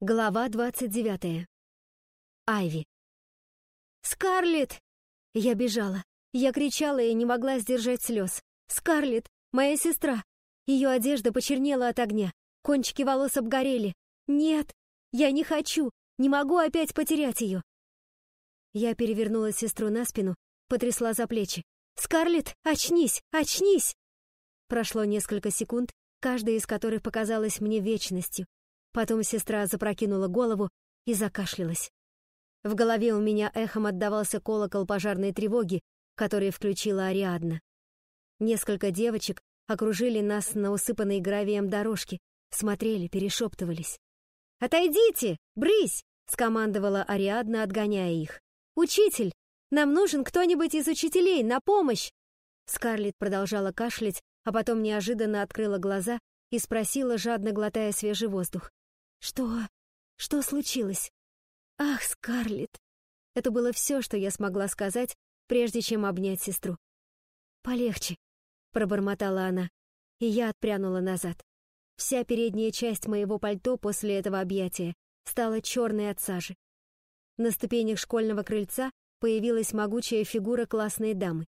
Глава 29. Айви. «Скарлетт!» Я бежала. Я кричала и не могла сдержать слез. «Скарлетт! Моя сестра!» Ее одежда почернела от огня. Кончики волос обгорели. «Нет! Я не хочу! Не могу опять потерять ее!» Я перевернула сестру на спину, потрясла за плечи. «Скарлетт, очнись! Очнись!» Прошло несколько секунд, каждая из которых показалась мне вечностью. Потом сестра запрокинула голову и закашлялась. В голове у меня эхом отдавался колокол пожарной тревоги, который включила Ариадна. Несколько девочек окружили нас на усыпанной гравием дорожке, смотрели, перешептывались. «Отойдите! Брысь!» — скомандовала Ариадна, отгоняя их. «Учитель! Нам нужен кто-нибудь из учителей! На помощь!» Скарлетт продолжала кашлять, а потом неожиданно открыла глаза и спросила, жадно глотая свежий воздух. «Что? Что случилось?» «Ах, Скарлетт!» Это было все, что я смогла сказать, прежде чем обнять сестру. «Полегче», — пробормотала она, и я отпрянула назад. Вся передняя часть моего пальто после этого объятия стала черной от сажи. На ступенях школьного крыльца появилась могучая фигура классной дамы.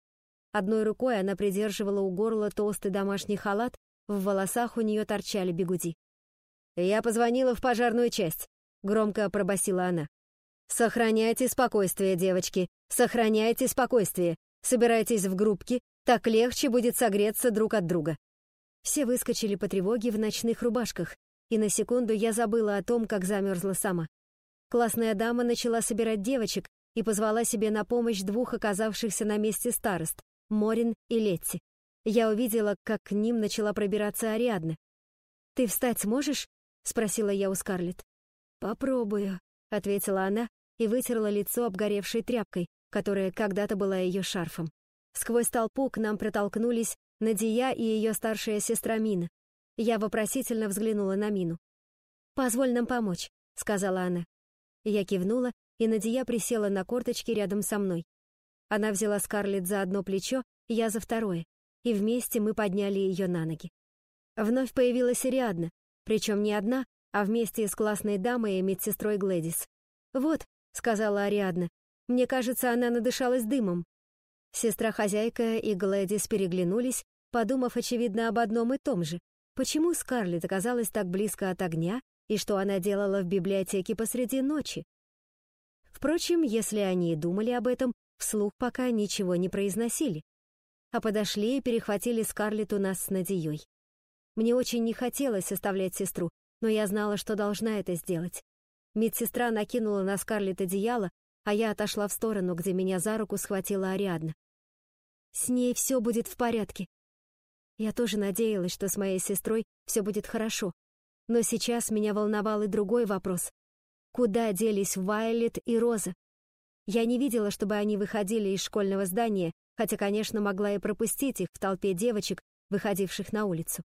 Одной рукой она придерживала у горла толстый домашний халат, в волосах у нее торчали бегуди. «Я позвонила в пожарную часть», — громко пробасила она. «Сохраняйте спокойствие, девочки, сохраняйте спокойствие. Собирайтесь в группки, так легче будет согреться друг от друга». Все выскочили по тревоге в ночных рубашках, и на секунду я забыла о том, как замерзла сама. Классная дама начала собирать девочек и позвала себе на помощь двух оказавшихся на месте старост — Морин и Летти. Я увидела, как к ним начала пробираться Ариадна. «Ты встать сможешь?» — спросила я у Скарлетт. «Попробую», — ответила она и вытерла лицо обгоревшей тряпкой, которая когда-то была ее шарфом. Сквозь толпу к нам протолкнулись Надия и ее старшая сестра Мина. Я вопросительно взглянула на Мину. «Позволь нам помочь», — сказала она. Я кивнула, и Надия присела на корточки рядом со мной. Она взяла Скарлетт за одно плечо, я за второе, и вместе мы подняли ее на ноги. Вновь появилась Ариадна, причем не одна, а вместе с классной дамой и медсестрой Глэдис. «Вот», — сказала Ариадна, — «мне кажется, она надышалась дымом». Сестра-хозяйка и Глэдис переглянулись, подумав, очевидно, об одном и том же. Почему Скарлетт оказалась так близко от огня и что она делала в библиотеке посреди ночи? Впрочем, если они и думали об этом, вслух пока ничего не произносили. А подошли и перехватили Скарлетт у нас с Надеей. Мне очень не хотелось оставлять сестру, но я знала, что должна это сделать. Медсестра накинула на Скарлетт одеяло, а я отошла в сторону, где меня за руку схватила Ариадна. «С ней все будет в порядке». Я тоже надеялась, что с моей сестрой все будет хорошо. Но сейчас меня волновал и другой вопрос. Куда делись Вайлет и Роза? Я не видела, чтобы они выходили из школьного здания, хотя, конечно, могла и пропустить их в толпе девочек, выходивших на улицу.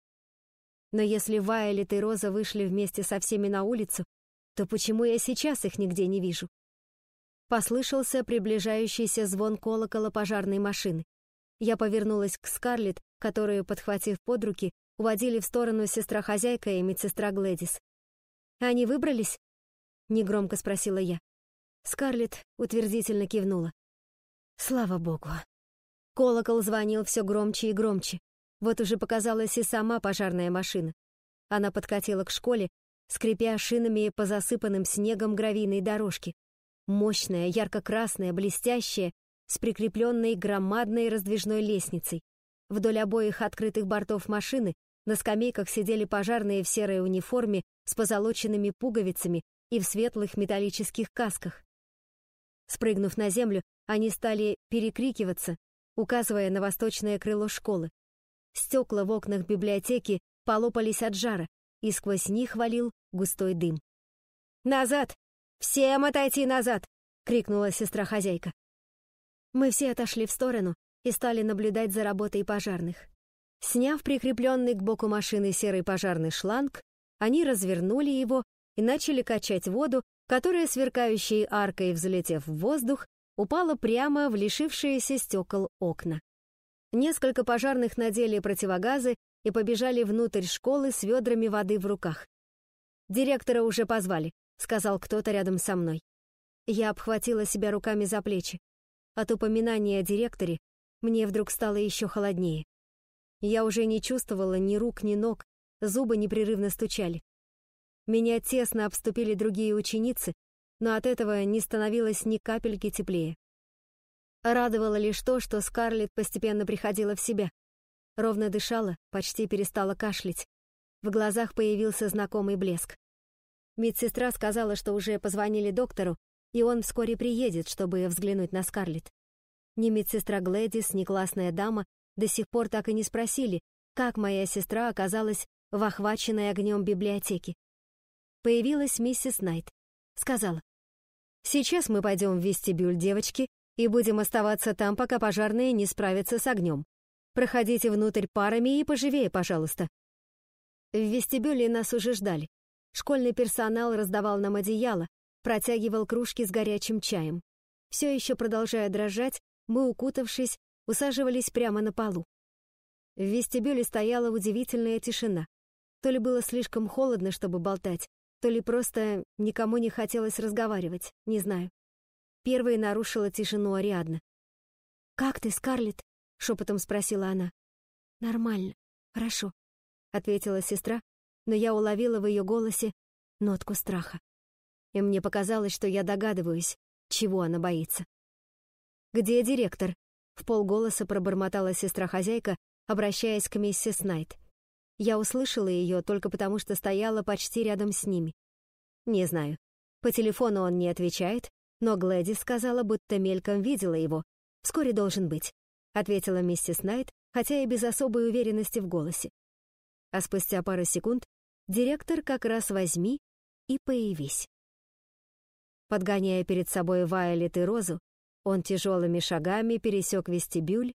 Но если Вайолет и Роза вышли вместе со всеми на улицу, то почему я сейчас их нигде не вижу? Послышался приближающийся звон колокола пожарной машины. Я повернулась к Скарлетт, которую, подхватив под руки, уводили в сторону сестра-хозяйка и медсестра Глэдис. «Они выбрались?» — негромко спросила я. Скарлетт утвердительно кивнула. «Слава богу!» Колокол звонил все громче и громче. Вот уже показалась и сама пожарная машина. Она подкатила к школе, скрипя шинами по засыпанным снегом гравийной дорожке. Мощная, ярко-красная, блестящая, с прикрепленной громадной раздвижной лестницей. Вдоль обоих открытых бортов машины на скамейках сидели пожарные в серой униформе с позолоченными пуговицами и в светлых металлических касках. Спрыгнув на землю, они стали перекрикиваться, указывая на восточное крыло школы. Стекла в окнах библиотеки полопались от жара, и сквозь них валил густой дым. «Назад! Всем отойти назад!» — крикнула сестра-хозяйка. Мы все отошли в сторону и стали наблюдать за работой пожарных. Сняв прикрепленный к боку машины серый пожарный шланг, они развернули его и начали качать воду, которая, сверкающей аркой взлетев в воздух, упала прямо в лишившиеся стекол окна. Несколько пожарных надели противогазы и побежали внутрь школы с ведрами воды в руках. «Директора уже позвали», — сказал кто-то рядом со мной. Я обхватила себя руками за плечи. От упоминания о директоре мне вдруг стало еще холоднее. Я уже не чувствовала ни рук, ни ног, зубы непрерывно стучали. Меня тесно обступили другие ученицы, но от этого не становилось ни капельки теплее. Радовало лишь то, что Скарлетт постепенно приходила в себя. Ровно дышала, почти перестала кашлять. В глазах появился знакомый блеск. Медсестра сказала, что уже позвонили доктору, и он вскоре приедет, чтобы взглянуть на Скарлетт. Ни медсестра Глэдис, ни классная дама до сих пор так и не спросили, как моя сестра оказалась в охваченной огнем библиотеке. Появилась миссис Найт. Сказала, «Сейчас мы пойдем в вестибюль, девочки, и будем оставаться там, пока пожарные не справятся с огнем. Проходите внутрь парами и поживее, пожалуйста». В вестибюле нас уже ждали. Школьный персонал раздавал нам одеяло, протягивал кружки с горячим чаем. Все еще продолжая дрожать, мы, укутавшись, усаживались прямо на полу. В вестибюле стояла удивительная тишина. То ли было слишком холодно, чтобы болтать, то ли просто никому не хотелось разговаривать, не знаю. Первой нарушила тишину Ариадна. «Как ты, Скарлетт?» — шепотом спросила она. «Нормально, хорошо», — ответила сестра, но я уловила в ее голосе нотку страха. И мне показалось, что я догадываюсь, чего она боится. «Где директор?» — в полголоса пробормотала сестра-хозяйка, обращаясь к миссис Найт. Я услышала ее только потому, что стояла почти рядом с ними. Не знаю. По телефону он не отвечает, но Глэдис сказала, будто мельком видела его. Вскоре должен быть, ответила миссис Найт, хотя и без особой уверенности в голосе. А спустя пару секунд директор как раз возьми и появись. Подгоняя перед собой Вайолет и Розу, он тяжелыми шагами пересек вестибюль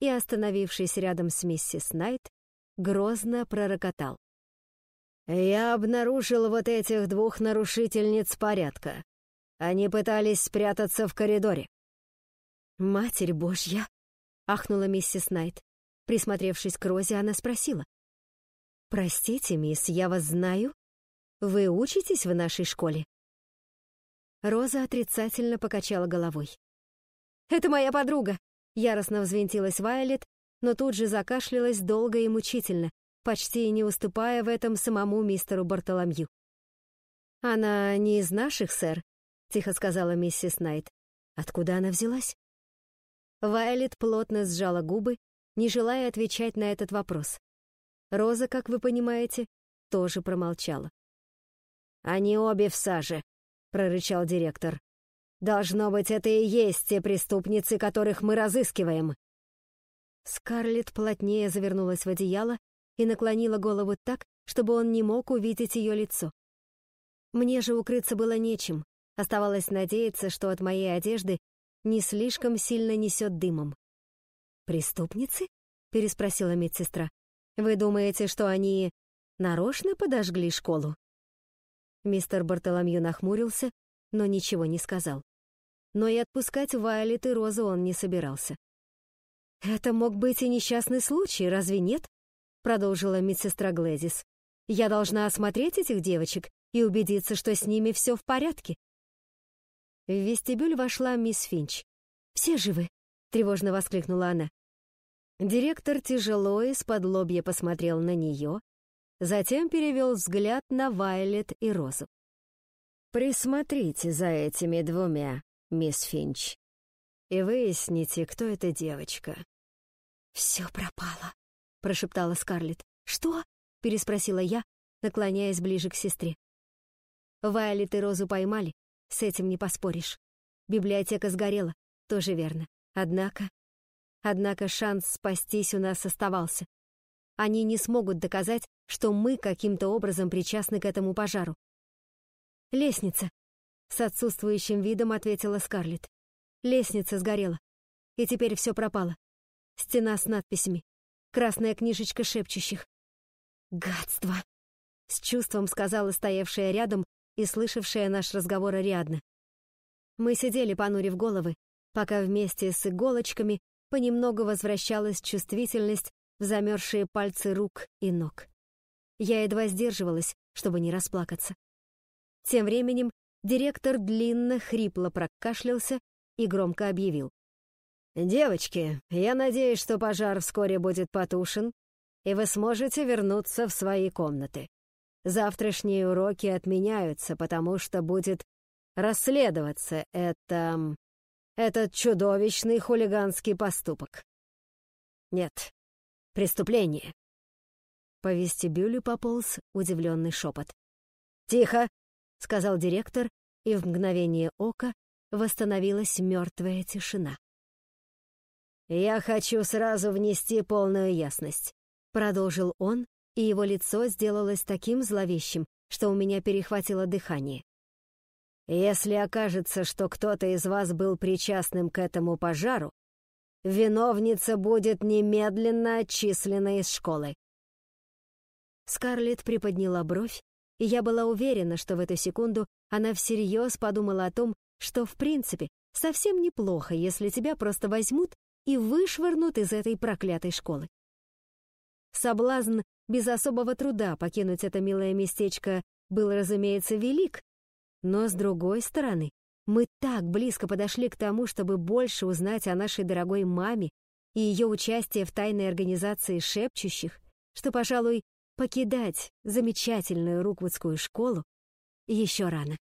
и, остановившись рядом с миссис Найт, грозно пророкотал. «Я обнаружил вот этих двух нарушительниц порядка. Они пытались спрятаться в коридоре». «Матерь Божья!» — ахнула миссис Найт. Присмотревшись к Розе, она спросила. «Простите, мисс, я вас знаю? Вы учитесь в нашей школе?» Роза отрицательно покачала головой. «Это моя подруга!» Яростно взвинтилась Вайлет, но тут же закашлялась долго и мучительно, почти не уступая в этом самому мистеру Бартоломью. «Она не из наших, сэр», — тихо сказала миссис Найт. «Откуда она взялась?» Вайлет плотно сжала губы, не желая отвечать на этот вопрос. Роза, как вы понимаете, тоже промолчала. «Они обе в саже», — прорычал директор. Должно быть, это и есть те преступницы, которых мы разыскиваем. Скарлетт плотнее завернулась в одеяло и наклонила голову так, чтобы он не мог увидеть ее лицо. Мне же укрыться было нечем. Оставалось надеяться, что от моей одежды не слишком сильно несет дымом. «Преступницы?» — переспросила медсестра. «Вы думаете, что они нарочно подожгли школу?» Мистер Бартоломью нахмурился, но ничего не сказал но и отпускать Вайлет и Розу он не собирался. «Это мог быть и несчастный случай, разве нет?» — продолжила медсестра Глэдис. «Я должна осмотреть этих девочек и убедиться, что с ними все в порядке». В вестибюль вошла мисс Финч. «Все живы?» — тревожно воскликнула она. Директор тяжело из-под лобья посмотрел на нее, затем перевел взгляд на Вайлет и Розу. «Присмотрите за этими двумя», мисс Финч, и выясните, кто эта девочка». «Все пропало», — прошептала Скарлетт. «Что?» — переспросила я, наклоняясь ближе к сестре. Вайлет и Розу поймали, с этим не поспоришь. Библиотека сгорела, тоже верно. Однако... Однако шанс спастись у нас оставался. Они не смогут доказать, что мы каким-то образом причастны к этому пожару. «Лестница», с отсутствующим видом ответила Скарлетт. Лестница сгорела. И теперь все пропало. Стена с надписями. Красная книжечка шепчущих. «Гадство!» — с чувством сказала стоявшая рядом и слышавшая наш разговор Ариадна. Мы сидели, понурив головы, пока вместе с иголочками понемногу возвращалась чувствительность в замерзшие пальцы рук и ног. Я едва сдерживалась, чтобы не расплакаться. Тем временем директор длинно, хрипло прокашлялся и громко объявил. «Девочки, я надеюсь, что пожар вскоре будет потушен, и вы сможете вернуться в свои комнаты. Завтрашние уроки отменяются, потому что будет расследоваться это... этот чудовищный хулиганский поступок. Нет, преступление. По вестибюлю пополз удивленный шепот. «Тихо!» — сказал директор, и в мгновение ока восстановилась мертвая тишина. «Я хочу сразу внести полную ясность», — продолжил он, и его лицо сделалось таким зловещим, что у меня перехватило дыхание. «Если окажется, что кто-то из вас был причастным к этому пожару, виновница будет немедленно отчислена из школы». Скарлетт приподняла бровь, и я была уверена, что в эту секунду она всерьез подумала о том, что, в принципе, совсем неплохо, если тебя просто возьмут и вышвырнут из этой проклятой школы. Соблазн без особого труда покинуть это милое местечко был, разумеется, велик, но, с другой стороны, мы так близко подошли к тому, чтобы больше узнать о нашей дорогой маме и ее участии в тайной организации шепчущих, что, пожалуй, покидать замечательную Руквудскую школу еще рано.